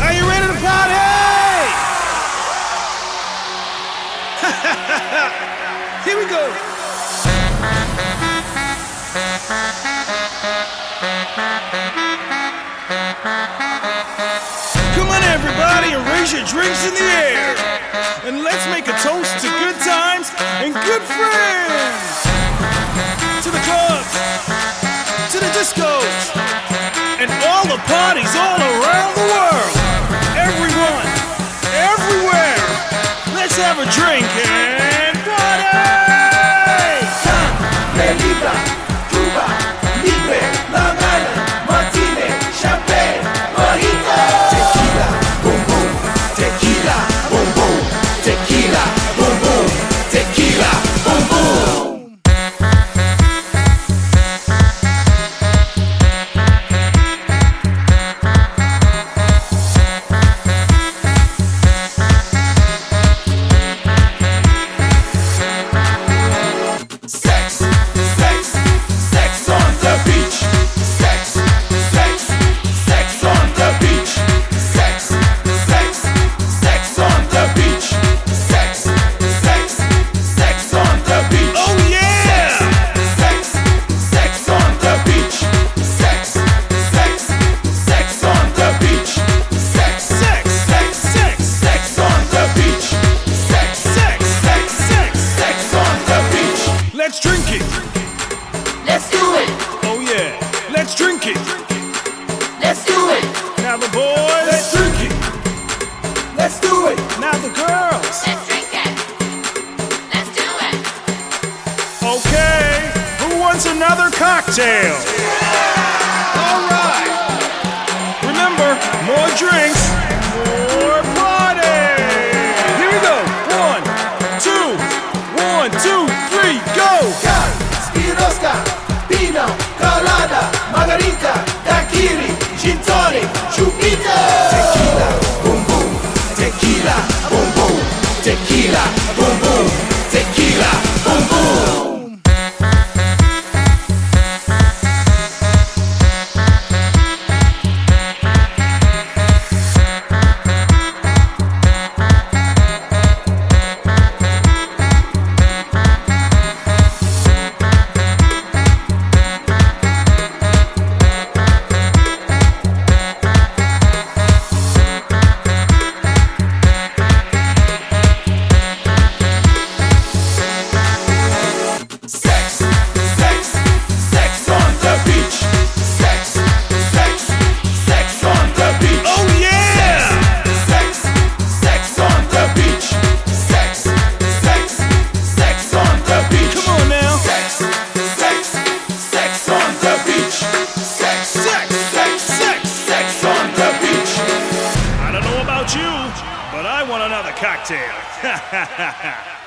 Are you ready to party? Here we go. drinks in the buddies all around the world. Everyone, everywhere. Let's have a drink. Let's do it. Now the boys. Let's drink it. Let's do it. Now the girls. Let's drink it. Let's do it. Okay, who wants another cocktail? All right. Remember, more drinks. cocktail.